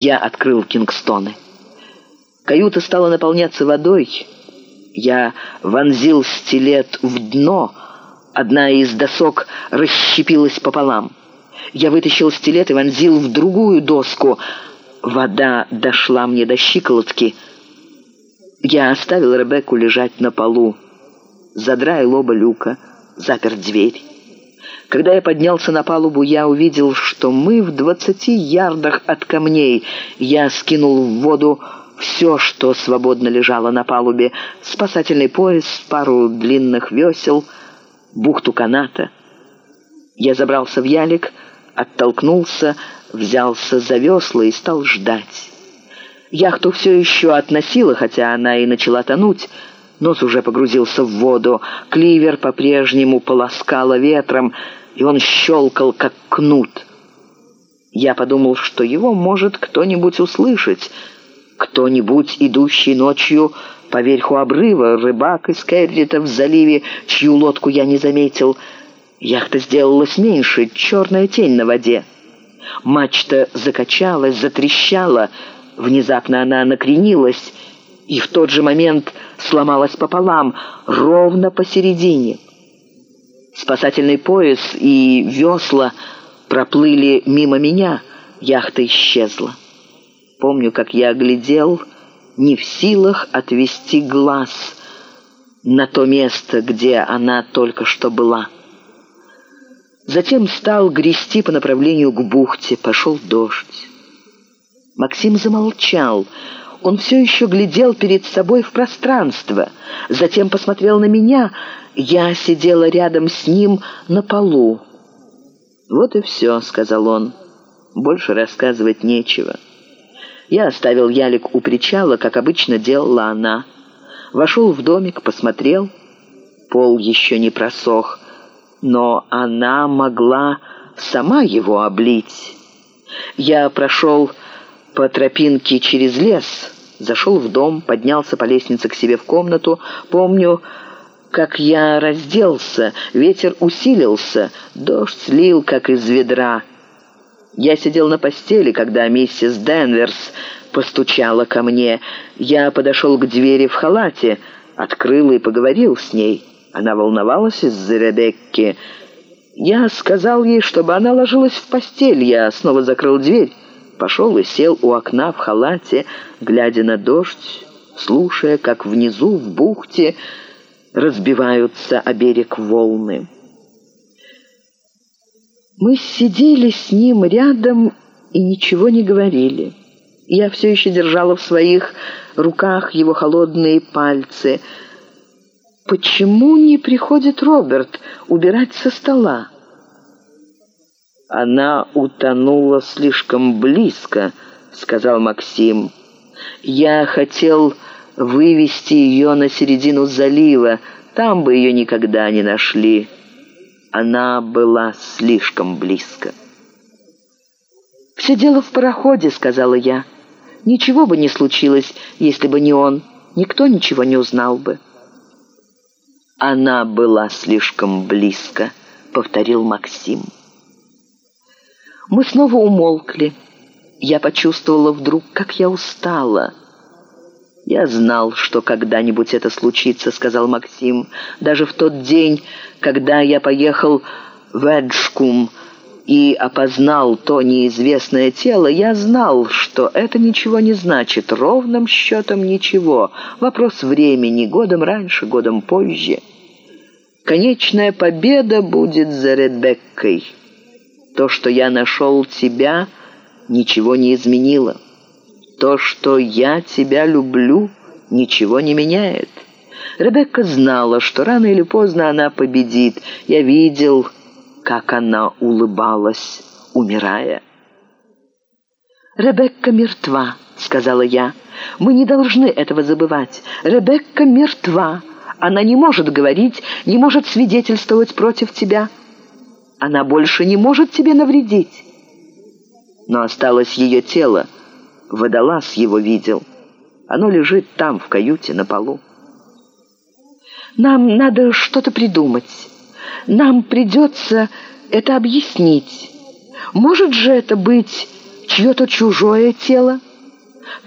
Я открыл Кингстоны. Каюта стала наполняться водой. Я вонзил стилет в дно. Одна из досок расщепилась пополам. Я вытащил стилет и вонзил в другую доску. Вода дошла мне до щиколотки. Я оставил Ребекку лежать на полу. Задраил оба люка, запер дверь. Когда я поднялся на палубу, я увидел, мы в двадцати ярдах от камней. Я скинул в воду все, что свободно лежало на палубе. Спасательный пояс, пару длинных весел, бухту каната. Я забрался в ялик, оттолкнулся, взялся за весла и стал ждать. Яхту все еще относила, хотя она и начала тонуть. Нос уже погрузился в воду, кливер по-прежнему полоскало ветром, и он щелкал, как кнут. Я подумал, что его может кто-нибудь услышать, кто-нибудь, идущий ночью по верху обрыва, рыбак из Керрита в заливе, чью лодку я не заметил. Яхта сделалась меньше, черная тень на воде. Мачта закачалась, затрещала, внезапно она накренилась, и в тот же момент сломалась пополам, ровно посередине. Спасательный пояс и весла проплыли мимо меня, яхта исчезла. Помню, как я оглядел, не в силах отвести глаз на то место, где она только что была. Затем стал грести по направлению к бухте, пошел дождь. Максим замолчал, он все еще глядел перед собой в пространство. Затем посмотрел на меня. Я сидела рядом с ним на полу. «Вот и все», — сказал он. «Больше рассказывать нечего». Я оставил ялик у причала, как обычно делала она. Вошел в домик, посмотрел. Пол еще не просох, но она могла сама его облить. Я прошел по тропинке через лес, зашел в дом, поднялся по лестнице к себе в комнату. Помню, как я разделся, ветер усилился, дождь слил, как из ведра. Я сидел на постели, когда миссис Денверс постучала ко мне. Я подошел к двери в халате, открыл и поговорил с ней. Она волновалась из-за Ребекки. Я сказал ей, чтобы она ложилась в постель. Я снова закрыл дверь. Пошел и сел у окна в халате, глядя на дождь, слушая, как внизу в бухте разбиваются о берег волны. Мы сидели с ним рядом и ничего не говорили. Я все еще держала в своих руках его холодные пальцы. «Почему не приходит Роберт убирать со стола?» «Она утонула слишком близко», — сказал Максим. «Я хотел вывести ее на середину залива. Там бы ее никогда не нашли. Она была слишком близко». «Все дело в пароходе», — сказала я. «Ничего бы не случилось, если бы не он. Никто ничего не узнал бы». «Она была слишком близко», — повторил Максим. Мы снова умолкли. Я почувствовала вдруг, как я устала. «Я знал, что когда-нибудь это случится», — сказал Максим. «Даже в тот день, когда я поехал в Эджкум и опознал то неизвестное тело, я знал, что это ничего не значит, ровным счетом ничего. Вопрос времени, годом раньше, годом позже. Конечная победа будет за Ребеккой». То, что я нашел тебя, ничего не изменило. То, что я тебя люблю, ничего не меняет. Ребекка знала, что рано или поздно она победит. Я видел, как она улыбалась, умирая. «Ребекка мертва», — сказала я. «Мы не должны этого забывать. Ребекка мертва. Она не может говорить, не может свидетельствовать против тебя». Она больше не может тебе навредить. Но осталось ее тело. Водолаз его видел. Оно лежит там, в каюте, на полу. Нам надо что-то придумать. Нам придется это объяснить. Может же это быть чье-то чужое тело.